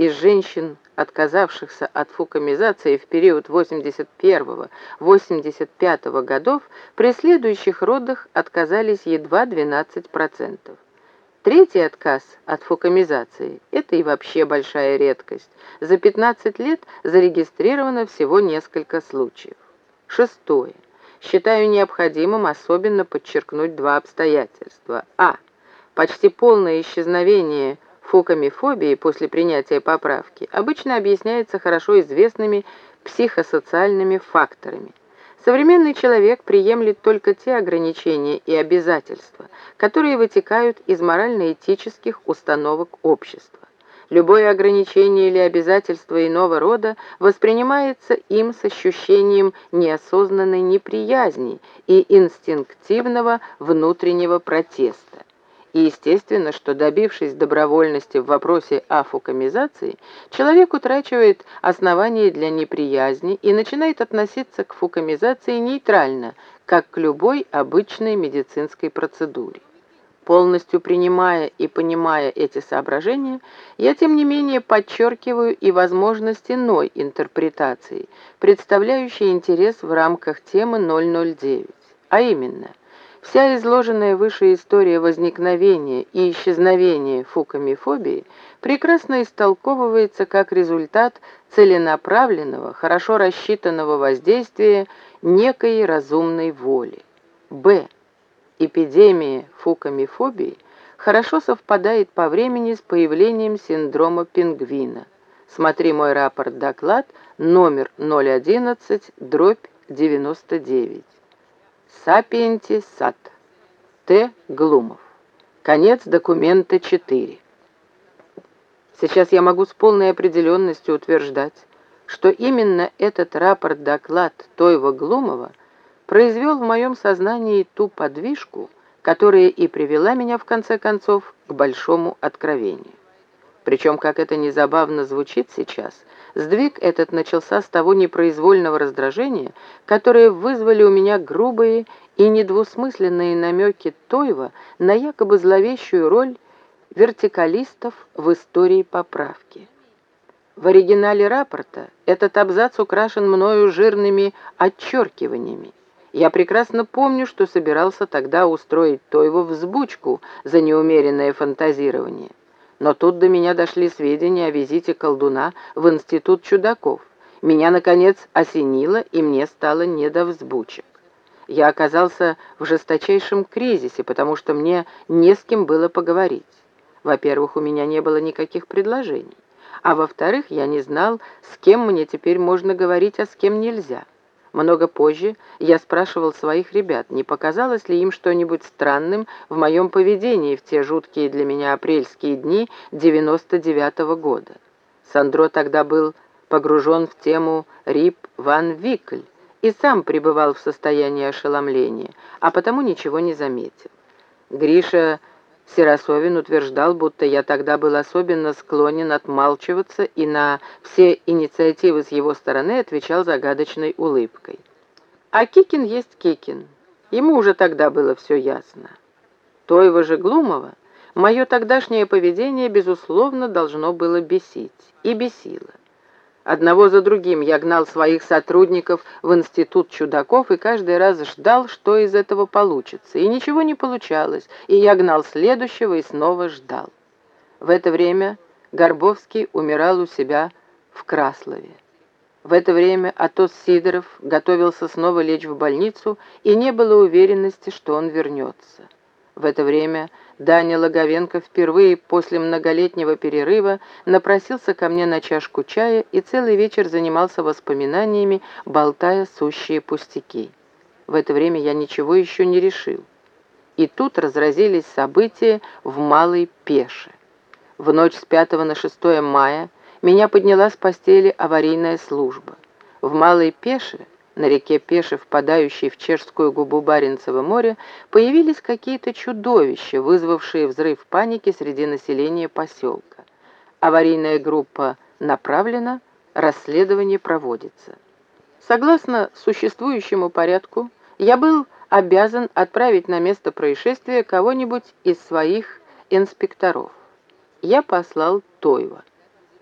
из женщин, отказавшихся от фукамизации в период 81-85 годов, при следующих родах отказались едва 12%. Третий отказ от фукамизации – это и вообще большая редкость. За 15 лет зарегистрировано всего несколько случаев. Шестое. Считаю необходимым особенно подчеркнуть два обстоятельства. А. Почти полное исчезновение фукамифобии после принятия поправки обычно объясняется хорошо известными психосоциальными факторами. Современный человек приемлет только те ограничения и обязательства, которые вытекают из морально-этических установок общества. Любое ограничение или обязательство иного рода воспринимается им с ощущением неосознанной неприязни и инстинктивного внутреннего протеста. И естественно, что добившись добровольности в вопросе афукамизации, человек утрачивает основания для неприязни и начинает относиться к фукамизации нейтрально, как к любой обычной медицинской процедуре. Полностью принимая и понимая эти соображения, я тем не менее подчеркиваю и возможность иной интерпретации, представляющей интерес в рамках темы 009, а именно – Вся изложенная выше история возникновения и исчезновения фукамифобии прекрасно истолковывается как результат целенаправленного, хорошо рассчитанного воздействия некой разумной воли. Б. Эпидемия фукамифобии хорошо совпадает по времени с появлением синдрома пингвина. Смотри мой рапорт-доклад номер 011, дробь 99. Сапиенти Сад. Т. Глумов. Конец документа 4. Сейчас я могу с полной определенностью утверждать, что именно этот рапорт-доклад Тойва Глумова произвел в моем сознании ту подвижку, которая и привела меня, в конце концов, к большому откровению. Причем, как это незабавно звучит сейчас, Сдвиг этот начался с того непроизвольного раздражения, которое вызвали у меня грубые и недвусмысленные намеки Тойва на якобы зловещую роль вертикалистов в истории поправки. В оригинале рапорта этот абзац украшен мною жирными отчеркиваниями. Я прекрасно помню, что собирался тогда устроить Тойву взбучку за неумеренное фантазирование. Но тут до меня дошли сведения о визите колдуна в Институт чудаков. Меня, наконец, осенило, и мне стало не до взбучек. Я оказался в жесточайшем кризисе, потому что мне не с кем было поговорить. Во-первых, у меня не было никаких предложений. А во-вторых, я не знал, с кем мне теперь можно говорить, а с кем нельзя. Много позже я спрашивал своих ребят, не показалось ли им что-нибудь странным в моем поведении в те жуткие для меня апрельские дни 99-го года. Сандро тогда был погружен в тему Рип Ван Викль и сам пребывал в состоянии ошеломления, а потому ничего не заметил. Гриша Серосовин утверждал, будто я тогда был особенно склонен отмалчиваться и на все инициативы с его стороны отвечал загадочной улыбкой. А Кикин есть Кикин. Ему уже тогда было все ясно. Тоева же Глумова мое тогдашнее поведение, безусловно, должно было бесить. И бесило. Одного за другим я гнал своих сотрудников в институт чудаков и каждый раз ждал, что из этого получится. И ничего не получалось, и я гнал следующего и снова ждал. В это время Горбовский умирал у себя в Краслове. В это время Атос Сидоров готовился снова лечь в больницу, и не было уверенности, что он вернется. В это время Даня Логовенко впервые после многолетнего перерыва напросился ко мне на чашку чая и целый вечер занимался воспоминаниями, болтая сущие пустяки. В это время я ничего еще не решил. И тут разразились события в Малой Пеше. В ночь с 5 на 6 мая меня подняла с постели аварийная служба. В Малой Пеше на реке Пеше, впадающей в чешскую губу Баренцева моря, появились какие-то чудовища, вызвавшие взрыв паники среди населения поселка. Аварийная группа направлена, расследование проводится. Согласно существующему порядку, я был обязан отправить на место происшествия кого-нибудь из своих инспекторов. Я послал Тойва.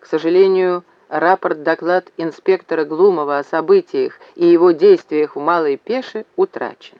К сожалению, рапорт-доклад инспектора Глумова о событиях и его действиях в Малой Пеше утрачен.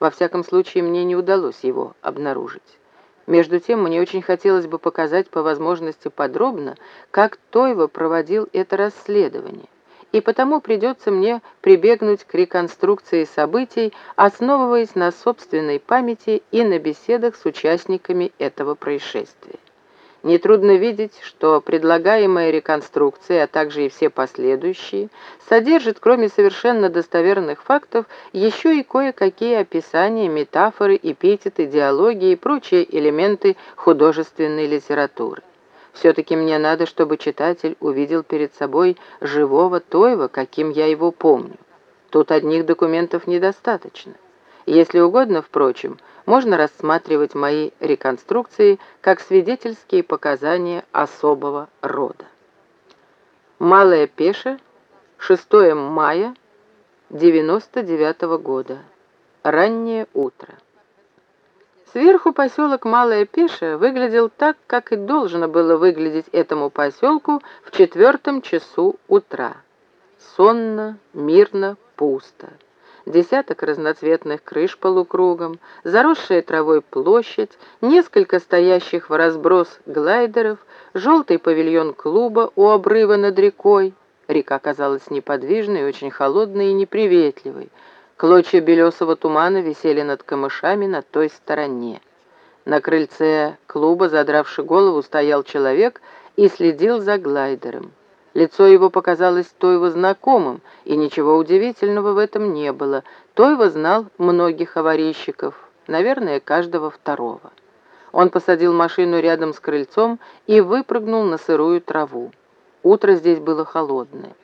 Во всяком случае, мне не удалось его обнаружить. Между тем, мне очень хотелось бы показать по возможности подробно, как Тойва проводил это расследование и потому придется мне прибегнуть к реконструкции событий, основываясь на собственной памяти и на беседах с участниками этого происшествия. Нетрудно видеть, что предлагаемая реконструкция, а также и все последующие, содержит, кроме совершенно достоверных фактов, еще и кое-какие описания, метафоры, эпитеты, диалоги и прочие элементы художественной литературы. Все-таки мне надо, чтобы читатель увидел перед собой живого Тойва, каким я его помню. Тут одних документов недостаточно. Если угодно, впрочем, можно рассматривать мои реконструкции как свидетельские показания особого рода. Малая Пеша, 6 мая 99 -го года. Раннее утро. Сверху поселок Малая Пеша выглядел так, как и должно было выглядеть этому поселку в четвертом часу утра. Сонно, мирно, пусто. Десяток разноцветных крыш полукругом, заросшая травой площадь, несколько стоящих в разброс глайдеров, желтый павильон клуба у обрыва над рекой. Река казалась неподвижной, очень холодной и неприветливой. Клочья белесого тумана висели над камышами на той стороне. На крыльце клуба, задравший голову, стоял человек и следил за глайдером. Лицо его показалось Тойво знакомым, и ничего удивительного в этом не было. Тойво знал многих аварийщиков, наверное, каждого второго. Он посадил машину рядом с крыльцом и выпрыгнул на сырую траву. Утро здесь было холодное.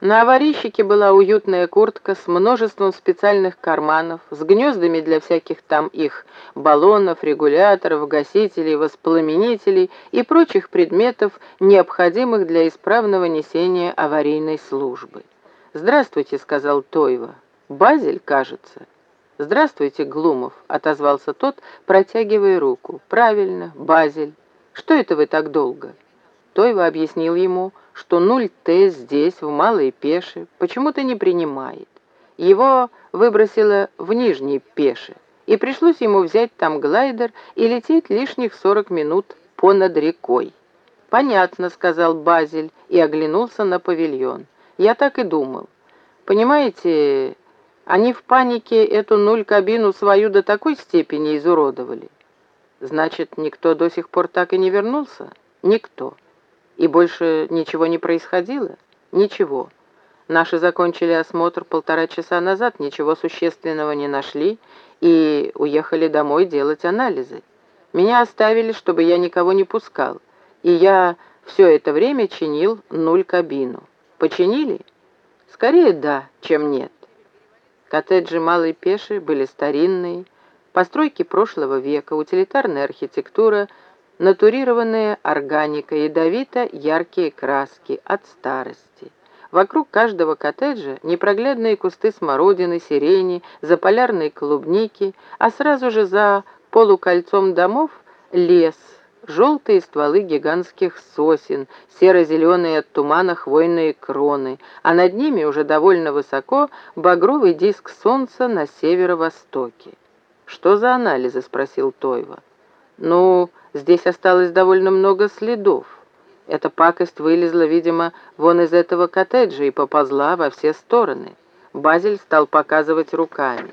На аварийщике была уютная куртка с множеством специальных карманов, с гнездами для всяких там их баллонов, регуляторов, гасителей, воспламенителей и прочих предметов, необходимых для исправного несения аварийной службы. «Здравствуйте», — сказал Тойва. «Базель, кажется». «Здравствуйте, Глумов», — отозвался тот, протягивая руку. «Правильно, Базель. Что это вы так долго?» Тойва объяснил ему, что 0Т здесь, в Малой Пеше, почему-то не принимает. Его выбросило в Нижней Пеше, и пришлось ему взять там глайдер и лететь лишних 40 минут понад рекой. «Понятно», — сказал Базель и оглянулся на павильон. «Я так и думал. Понимаете, они в панике эту нуль-кабину свою до такой степени изуродовали. Значит, никто до сих пор так и не вернулся? Никто». И больше ничего не происходило? Ничего. Наши закончили осмотр полтора часа назад, ничего существенного не нашли и уехали домой делать анализы. Меня оставили, чтобы я никого не пускал, и я все это время чинил нуль кабину. Починили? Скорее да, чем нет. Коттеджи Малой Пеши были старинные, постройки прошлого века, утилитарная архитектура – Натурированная органика, ядовито яркие краски от старости. Вокруг каждого коттеджа непроглядные кусты смородины, сирени, заполярной клубники, а сразу же за полукольцом домов лес, желтые стволы гигантских сосен, серо-зеленые от тумана хвойные кроны, а над ними уже довольно высоко багровый диск солнца на северо-востоке. «Что за анализы?» — спросил Тойва. «Ну, Здесь осталось довольно много следов. Эта пакость вылезла, видимо, вон из этого коттеджа и поползла во все стороны. Базель стал показывать руками.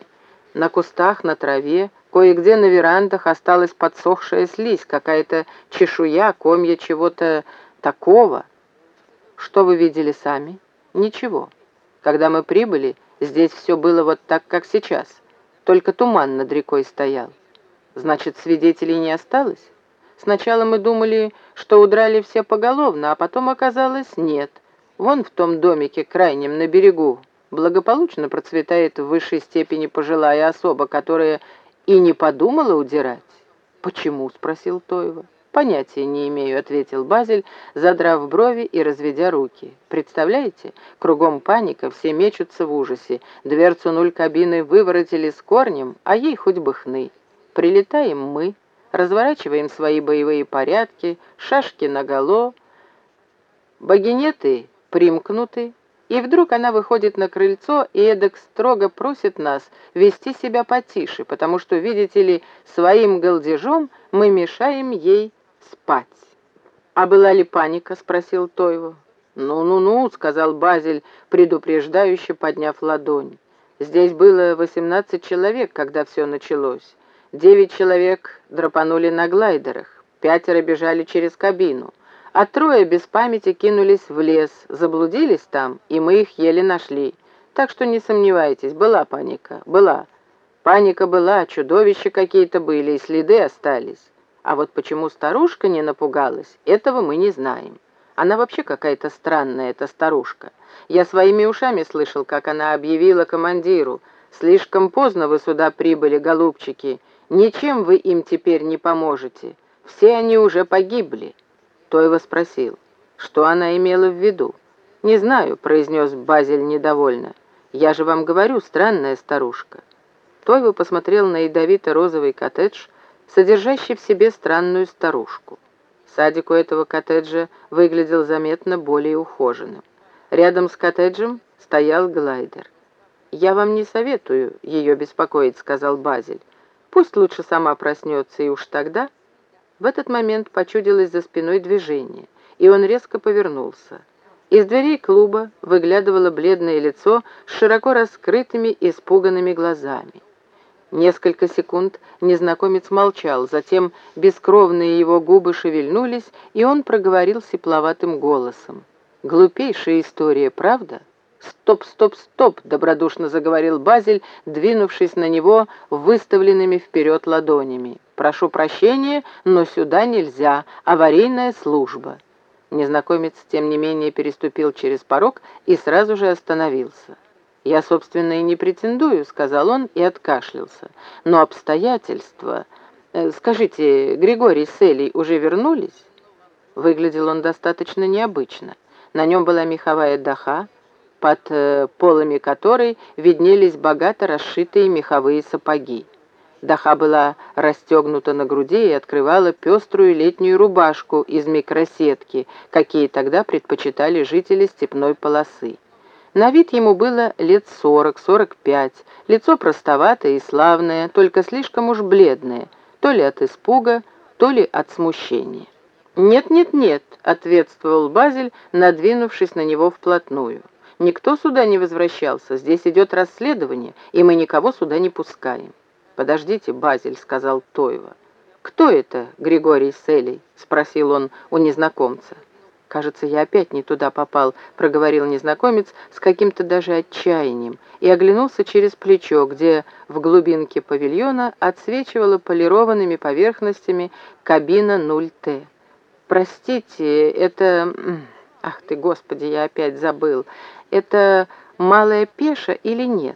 На кустах, на траве, кое-где на верандах осталась подсохшая слизь, какая-то чешуя, комья чего-то такого. Что вы видели сами? Ничего. Когда мы прибыли, здесь все было вот так, как сейчас. Только туман над рекой стоял. Значит, свидетелей не осталось? Сначала мы думали, что удрали все поголовно, а потом оказалось нет. Вон в том домике, крайнем, на берегу, благополучно процветает в высшей степени пожилая особа, которая и не подумала удирать. «Почему?» — спросил Тоева. «Понятия не имею», — ответил Базель, задрав брови и разведя руки. «Представляете, кругом паника, все мечутся в ужасе. Дверцу нуль кабины выворотили с корнем, а ей хоть бы хны. Прилетаем мы, разворачиваем свои боевые порядки, шашки наголо, багинеты примкнуты, и вдруг она выходит на крыльцо и эдак строго просит нас вести себя потише, потому что, видите ли, своим галдежом мы мешаем ей спать. «А была ли паника?» — спросил Тойво. «Ну-ну-ну», — сказал Базель, предупреждающе подняв ладонь. «Здесь было восемнадцать человек, когда все началось. Девять человек драпанули на глайдерах, пятеро бежали через кабину, а трое без памяти кинулись в лес, заблудились там, и мы их еле нашли. Так что не сомневайтесь, была паника, была. Паника была, чудовища какие-то были, и следы остались. А вот почему старушка не напугалась, этого мы не знаем. Она вообще какая-то странная, эта старушка. Я своими ушами слышал, как она объявила командиру. «Слишком поздно вы сюда прибыли, голубчики. Ничем вы им теперь не поможете. Все они уже погибли». Тойва спросил, что она имела в виду. «Не знаю», — произнес Базель недовольно. «Я же вам говорю, странная старушка». Тойва посмотрел на ядовито-розовый коттедж, содержащий в себе странную старушку. Садик у этого коттеджа выглядел заметно более ухоженным. Рядом с коттеджем стоял глайдер. «Я вам не советую ее беспокоить», — сказал Базель. «Пусть лучше сама проснется, и уж тогда...» В этот момент почудилось за спиной движение, и он резко повернулся. Из дверей клуба выглядывало бледное лицо с широко раскрытыми испуганными глазами. Несколько секунд незнакомец молчал, затем бескровные его губы шевельнулись, и он проговорил сепловатым голосом. «Глупейшая история, правда?» «Стоп, стоп, стоп!» — добродушно заговорил Базель, двинувшись на него выставленными вперед ладонями. «Прошу прощения, но сюда нельзя. Аварийная служба». Незнакомец, тем не менее, переступил через порог и сразу же остановился. «Я, собственно, и не претендую», — сказал он и откашлялся. «Но обстоятельства... Э, скажите, Григорий с Элей уже вернулись?» Выглядел он достаточно необычно. На нем была меховая даха, под э, полами которой виднелись богато расшитые меховые сапоги. Даха была расстегнута на груди и открывала пеструю летнюю рубашку из микросетки, какие тогда предпочитали жители степной полосы. На вид ему было лет сорок-сорок пять, лицо простоватое и славное, только слишком уж бледное, то ли от испуга, то ли от смущения. «Нет-нет-нет», — ответствовал Базель, надвинувшись на него вплотную. «Никто сюда не возвращался, здесь идет расследование, и мы никого сюда не пускаем». «Подождите, Базель», — сказал Тойва. «Кто это, Григорий Селей?» — спросил он у незнакомца. «Кажется, я опять не туда попал», — проговорил незнакомец с каким-то даже отчаянием и оглянулся через плечо, где в глубинке павильона отсвечивала полированными поверхностями кабина 0Т. «Простите, это... Ах ты, Господи, я опять забыл. Это малая пеша или нет?»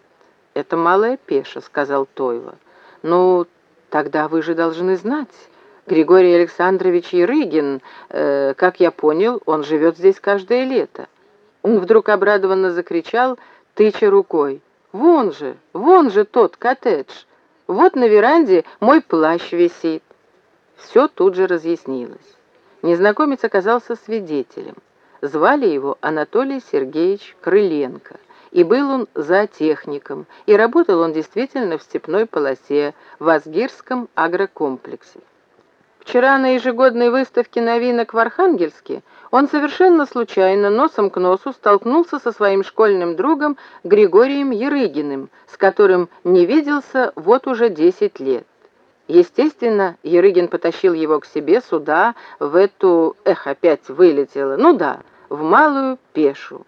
«Это малая пеша», — сказал Тойва. «Ну, тогда вы же должны знать». Григорий Александрович Ерыгин, э, как я понял, он живет здесь каждое лето. Он вдруг обрадованно закричал, тыча рукой. «Вон же, вон же тот коттедж! Вот на веранде мой плащ висит!» Все тут же разъяснилось. Незнакомец оказался свидетелем. Звали его Анатолий Сергеевич Крыленко, и был он зоотехником, и работал он действительно в степной полосе в Азгирском агрокомплексе. Вчера на ежегодной выставке новинок в Архангельске он совершенно случайно носом к носу столкнулся со своим школьным другом Григорием Ерыгиным, с которым не виделся вот уже 10 лет. Естественно, Ерыгин потащил его к себе сюда, в эту, эх, опять вылетело, ну да, в малую пешу.